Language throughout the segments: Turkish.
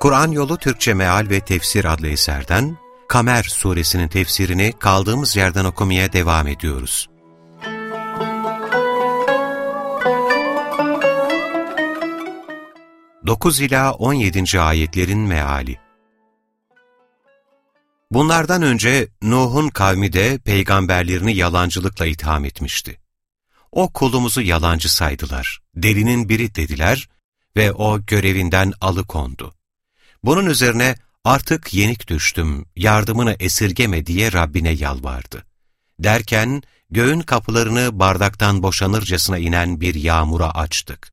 Kur'an Yolu Türkçe Meal ve Tefsir adlı eserden Kamer suresinin tefsirini kaldığımız yerden okumaya devam ediyoruz. Dokuz ila on yedinci ayetlerin meali Bunlardan önce Nuh'un kavmi de peygamberlerini yalancılıkla itham etmişti. O kulumuzu yalancı saydılar, delinin biri dediler ve o görevinden alıkondu. Bunun üzerine artık yenik düştüm, yardımını esirgeme diye Rabbine yalvardı. Derken göğün kapılarını bardaktan boşanırcasına inen bir yağmura açtık.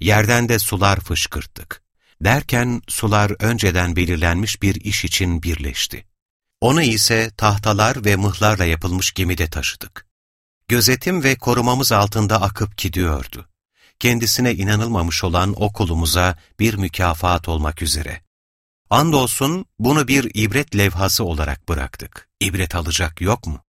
Yerden de sular fışkırttık. Derken sular önceden belirlenmiş bir iş için birleşti. Onu ise tahtalar ve mıhlarla yapılmış gemide taşıdık. Gözetim ve korumamız altında akıp gidiyordu. Kendisine inanılmamış olan o kulumuza bir mükafat olmak üzere. Andolsun bunu bir ibret levhası olarak bıraktık. İbret alacak yok mu?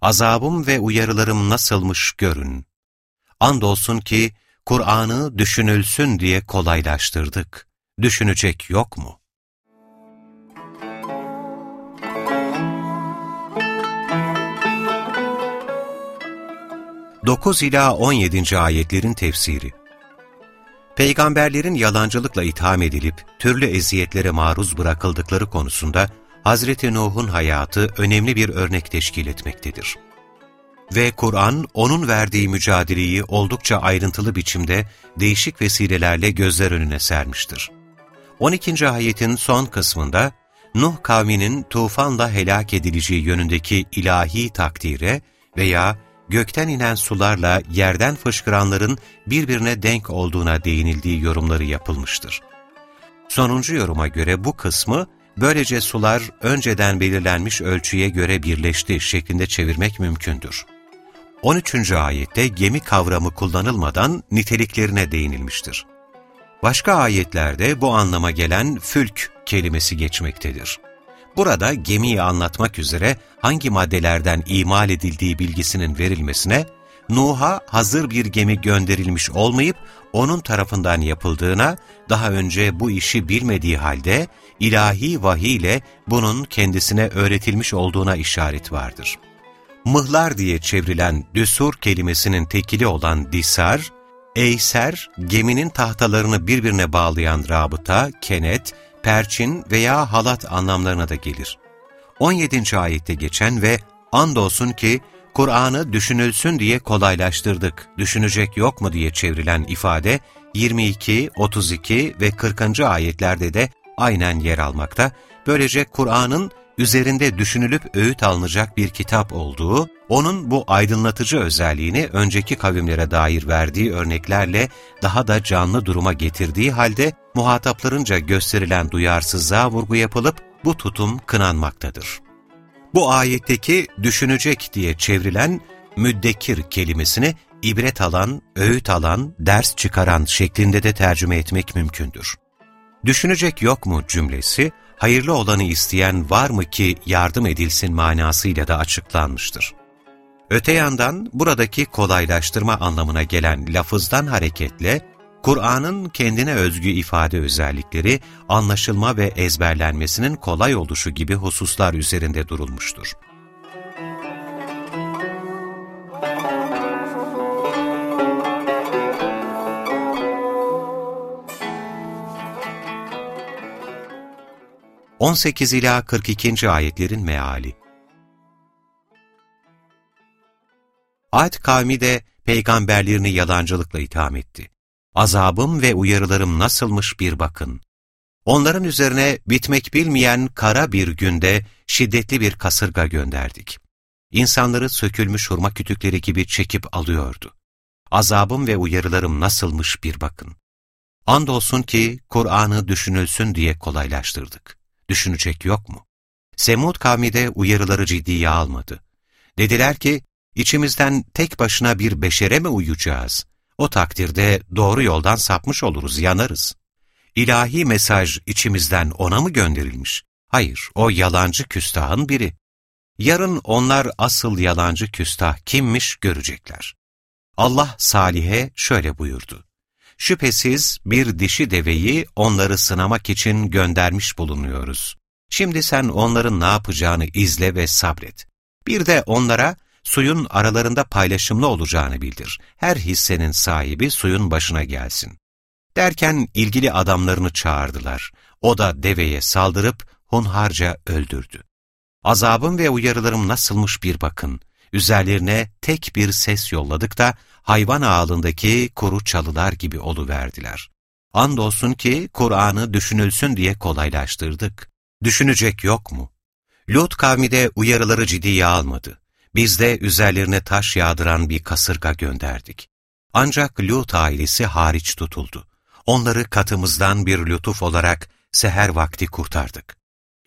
Azabım ve uyarılarım nasılmış görün. Andolsun ki Kur'an'ı düşünülsün diye kolaylaştırdık. Düşünecek yok mu? Dokuz ila on yedinci ayetlerin tefsiri Peygamberlerin yalancılıkla itham edilip türlü eziyetlere maruz bırakıldıkları konusunda Hazreti Nuh'un hayatı önemli bir örnek teşkil etmektedir. Ve Kur'an, onun verdiği mücadeleyi oldukça ayrıntılı biçimde değişik vesilelerle gözler önüne sermiştir. 12. ayetin son kısmında, Nuh kavminin tufanla helak edileceği yönündeki ilahi takdire veya gökten inen sularla yerden fışkıranların birbirine denk olduğuna değinildiği yorumları yapılmıştır. Sonuncu yoruma göre bu kısmı, böylece sular önceden belirlenmiş ölçüye göre birleşti şeklinde çevirmek mümkündür. 13. ayette gemi kavramı kullanılmadan niteliklerine değinilmiştir. Başka ayetlerde bu anlama gelen fülk kelimesi geçmektedir. Burada gemiyi anlatmak üzere hangi maddelerden imal edildiği bilgisinin verilmesine, Nuh'a hazır bir gemi gönderilmiş olmayıp onun tarafından yapıldığına, daha önce bu işi bilmediği halde ilahi vahiy ile bunun kendisine öğretilmiş olduğuna işaret vardır. Mıhlar diye çevrilen düsur kelimesinin tekili olan disar, eyser, geminin tahtalarını birbirine bağlayan rabıta, kenet, perçin veya halat anlamlarına da gelir. 17. ayette geçen ve andolsun ki Kur'an'ı düşünülsün diye kolaylaştırdık, düşünecek yok mu diye çevrilen ifade 22, 32 ve 40. ayetlerde de aynen yer almakta. Böylece Kur'an'ın üzerinde düşünülüp öğüt alınacak bir kitap olduğu, onun bu aydınlatıcı özelliğini önceki kavimlere dair verdiği örneklerle daha da canlı duruma getirdiği halde muhataplarınca gösterilen duyarsızlığa vurgu yapılıp bu tutum kınanmaktadır. Bu ayetteki düşünecek diye çevrilen müddekir kelimesini ibret alan, öğüt alan, ders çıkaran şeklinde de tercüme etmek mümkündür. Düşünecek yok mu cümlesi, hayırlı olanı isteyen var mı ki yardım edilsin manasıyla da açıklanmıştır. Öte yandan buradaki kolaylaştırma anlamına gelen lafızdan hareketle, Kur'an'ın kendine özgü ifade özellikleri, anlaşılma ve ezberlenmesinin kolay oluşu gibi hususlar üzerinde durulmuştur. 18 ila 42. ayetlerin meali. Ad kavmi de peygamberlerini yalancılıkla itham etti. Azabım ve uyarılarım nasılmış bir bakın. Onların üzerine bitmek bilmeyen kara bir günde şiddetli bir kasırga gönderdik. İnsanları sökülmüş hurma kütükleri gibi çekip alıyordu. Azabım ve uyarılarım nasılmış bir bakın. Andolsun ki Kur'an'ı düşünülsün diye kolaylaştırdık düşünecek yok mu? Semud kavmi de uyarıları ciddiye almadı. Dediler ki, içimizden tek başına bir beşere mi uyacağız? O takdirde doğru yoldan sapmış oluruz, yanarız. İlahi mesaj içimizden ona mı gönderilmiş? Hayır, o yalancı küstahın biri. Yarın onlar asıl yalancı küstah kimmiş görecekler. Allah Salih'e şöyle buyurdu. Şüphesiz bir dişi deveyi onları sınamak için göndermiş bulunuyoruz. Şimdi sen onların ne yapacağını izle ve sabret. Bir de onlara suyun aralarında paylaşımlı olacağını bildir. Her hissenin sahibi suyun başına gelsin. Derken ilgili adamlarını çağırdılar. O da deveye saldırıp hunharca öldürdü. Azabım ve uyarılarım nasılmış bir bakın. Üzerlerine tek bir ses yolladık da hayvan ağalındaki kuru çalılar gibi oluverdiler. Andolsun ki Kur'an'ı düşünülsün diye kolaylaştırdık. Düşünecek yok mu? Lut kavmi de uyarıları ciddiye almadı. Biz de üzerlerine taş yağdıran bir kasırga gönderdik. Ancak Lut ailesi hariç tutuldu. Onları katımızdan bir lütuf olarak seher vakti kurtardık.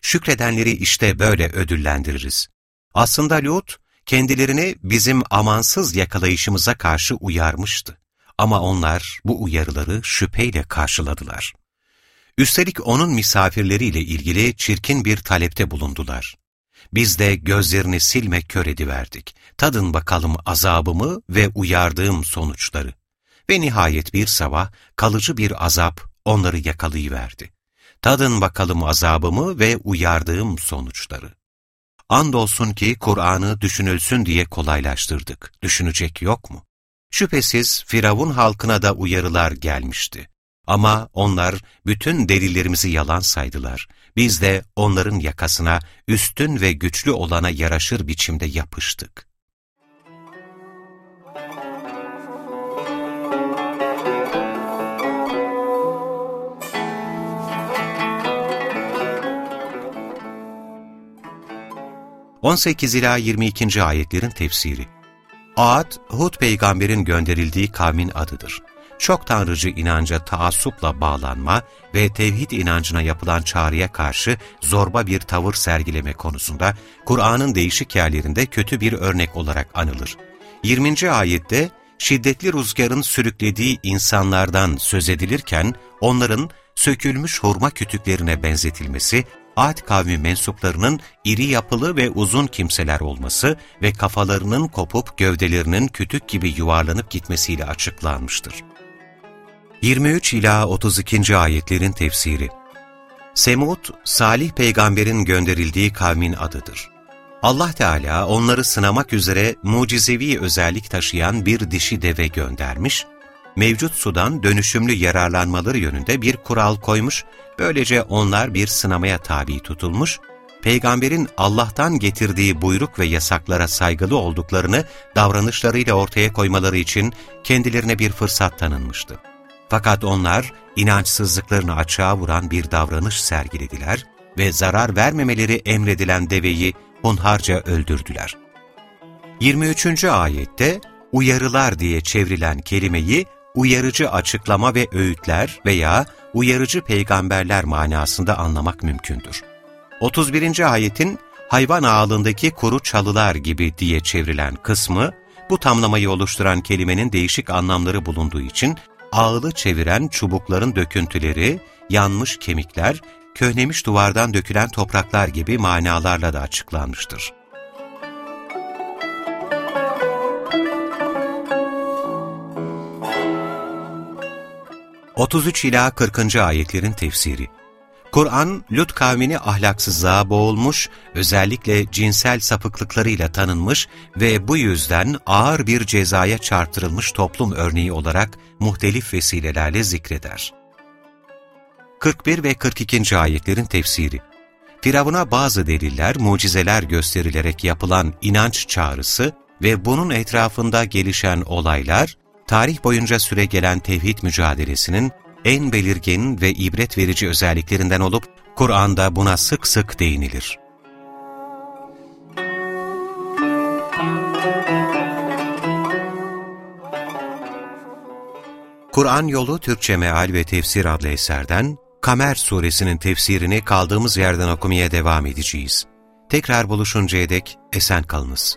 Şükredenleri işte böyle ödüllendiririz. Aslında Lut, kendilerini bizim amansız yakalayışımıza karşı uyarmıştı. Ama onlar bu uyarıları şüpheyle karşıladılar. Üstelik onun misafirleriyle ilgili çirkin bir talepte bulundular. Biz de gözlerini silme kör ediverdik. Tadın bakalım azabımı ve uyardığım sonuçları. Ve nihayet bir sabah kalıcı bir azap onları yakalayıverdi. Tadın bakalım azabımı ve uyardığım sonuçları. Andolsun ki Kur'an'ı düşünülsün diye kolaylaştırdık. Düşünecek yok mu? Şüphesiz Firavun halkına da uyarılar gelmişti. Ama onlar bütün delillerimizi yalan saydılar. Biz de onların yakasına üstün ve güçlü olana yaraşır biçimde yapıştık. 18 ila 22. ayetlerin tefsiri. Ad, Hud peygamberin gönderildiği kavmin adıdır. Çok tanrıcı inanca taassupla bağlanma ve tevhid inancına yapılan çağrıya karşı zorba bir tavır sergileme konusunda Kur'an'ın değişik yerlerinde kötü bir örnek olarak anılır. 20. ayette şiddetli rüzgarın sürüklediği insanlardan söz edilirken onların sökülmüş hurma kütüklerine benzetilmesi Ad kavmi mensuplarının iri yapılı ve uzun kimseler olması ve kafalarının kopup gövdelerinin kütük gibi yuvarlanıp gitmesiyle açıklanmıştır. 23 ila 32. ayetlerin tefsiri Semud, Salih peygamberin gönderildiği kavmin adıdır. Allah Teala onları sınamak üzere mucizevi özellik taşıyan bir dişi deve göndermiş mevcut sudan dönüşümlü yararlanmaları yönünde bir kural koymuş, böylece onlar bir sınamaya tabi tutulmuş, peygamberin Allah'tan getirdiği buyruk ve yasaklara saygılı olduklarını davranışlarıyla ortaya koymaları için kendilerine bir fırsat tanınmıştı. Fakat onlar inançsızlıklarını açığa vuran bir davranış sergilediler ve zarar vermemeleri emredilen deveyi hunharca öldürdüler. 23. ayette uyarılar diye çevrilen kelimeyi uyarıcı açıklama ve öğütler veya uyarıcı peygamberler manasında anlamak mümkündür. 31. ayetin hayvan ağalındaki kuru çalılar gibi diye çevrilen kısmı, bu tamlamayı oluşturan kelimenin değişik anlamları bulunduğu için ağılı çeviren çubukların döküntüleri, yanmış kemikler, köhnemiş duvardan dökülen topraklar gibi manalarla da açıklanmıştır. 33 ila 40. ayetlerin tefsiri. Kur'an, Lut kavmini ahlaksızlığa boğulmuş, özellikle cinsel sapıklıklarıyla tanınmış ve bu yüzden ağır bir cezaya çarptırılmış toplum örneği olarak muhtelif vesilelerle zikreder. 41 ve 42. ayetlerin tefsiri Firavun'a bazı deliller, mucizeler gösterilerek yapılan inanç çağrısı ve bunun etrafında gelişen olaylar, tarih boyunca süre gelen tevhid mücadelesinin en belirgin ve ibret verici özelliklerinden olup, Kur'an'da buna sık sık değinilir. Kur'an Yolu Türkçe Meal ve Tefsir adlı eserden Kamer suresinin tefsirini kaldığımız yerden okumaya devam edeceğiz. Tekrar buluşuncaya dek esen kalınız.